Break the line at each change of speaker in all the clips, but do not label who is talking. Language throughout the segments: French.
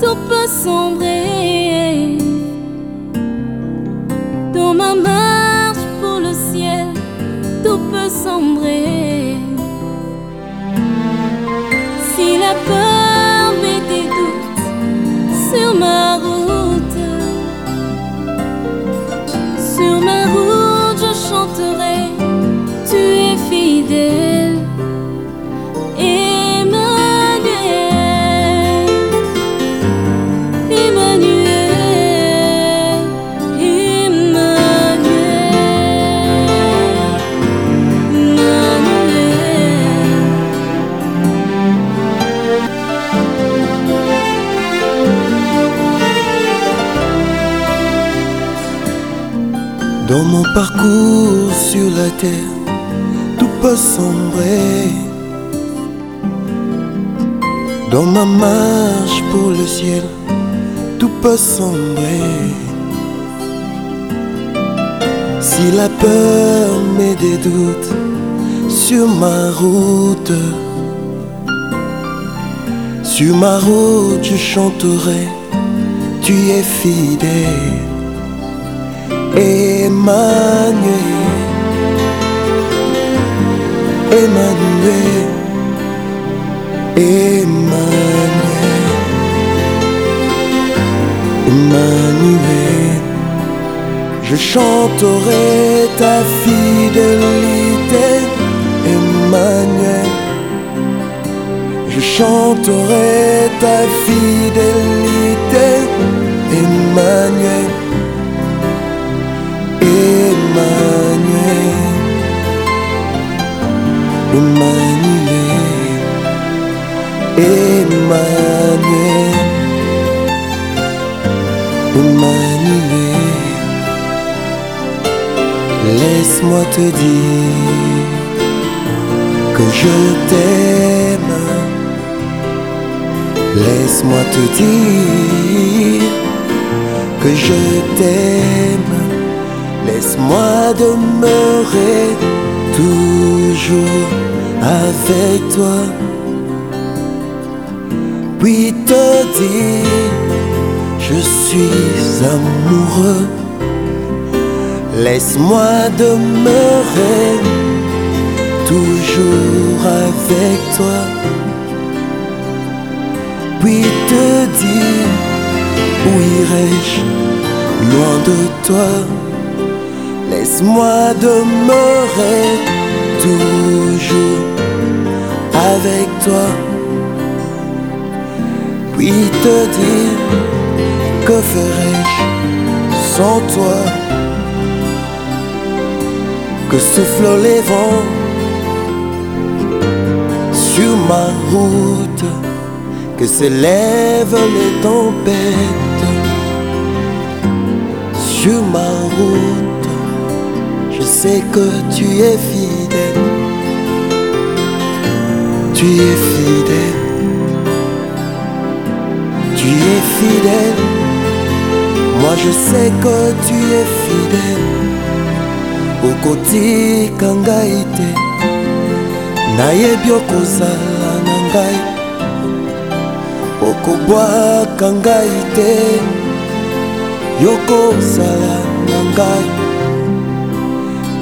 tout peut sombrer. Dans ma marche pour le ciel, tout peut sombrer.
Dans mon parcours sur la terre, tout peut sombrer. Dans ma marche pour le ciel, tout peut sombrer. Si la peur met des doutes sur ma route, sur ma route je chanterai, tu es fidèle. Emmanuel, Emmanuel, Emmanuel, Emmanuel. Je chanterai ta fidélité, Emmanuel. Je chanterai ta fidélité, Emmanuel. Emmanuel, Emmanuel, Emmanuel. Laisse-moi te dire que je t'aime. Laisse-moi te dire que je t'aime. Laisse-moi demeurer toujours avec toi. Puis te dire, je suis amoureux. Laisse-moi demeurer toujours avec toi. Puis te dire, où irai-je loin de toi? Laisse-moi demeurer toujours avec toi. Puis te dire que ferais-je sans toi? Que soufflent les vents sur ma route? Que s'élèvent les tempêtes sur ma route? Je sais que tu es fidèle. Tu es fidèle. Tu es fidèle. Moi je sais que tu es fidèle. okotika ngai te nayebi okozala na ngai okobwaka ngai te yokozala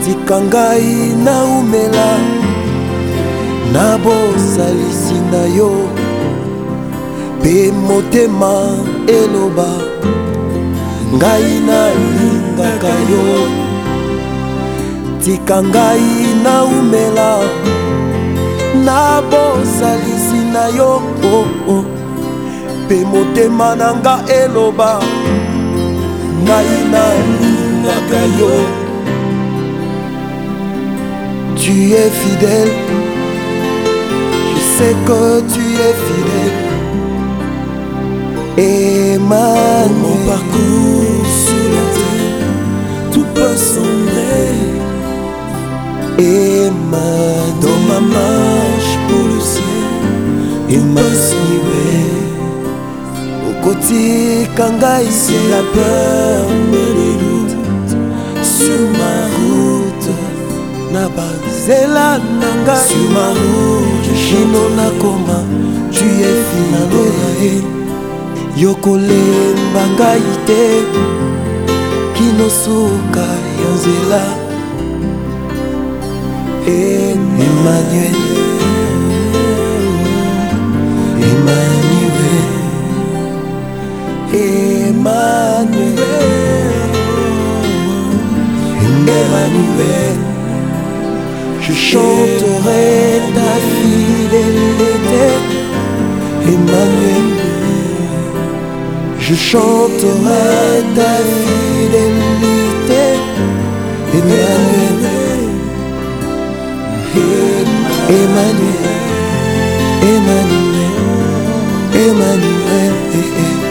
tika ngai naumela na bosalisi na yo. Mpe motema eloba ngai nalingaka yo. Tika ngai naumela na bosalisi na yo. Oh, oh. mpe motema na nga eloba ngai nalingaka yo tu es fidèle. Je sais que tu es fidèle. Et ma
Mon parcours sur la terre, tout peut sombrer.
et ma
Dans ma marche pour le ciel, il m'a
okotika ngai
Si
se
la peur me déroute sur ma route,
na nzela na ngaino nakoma tuyefinalo ya ye yokolemba ngai te. Kino suka ya nzela. Emmanuel. Emmanuel. Emmanuel. Emmanuel. Je chanterai ta fidélité, Emmanuel. Je chanterai ta fidélité, Emmanuel. Emmanuel, Emmanuel, Emmanuel. Emmanuel.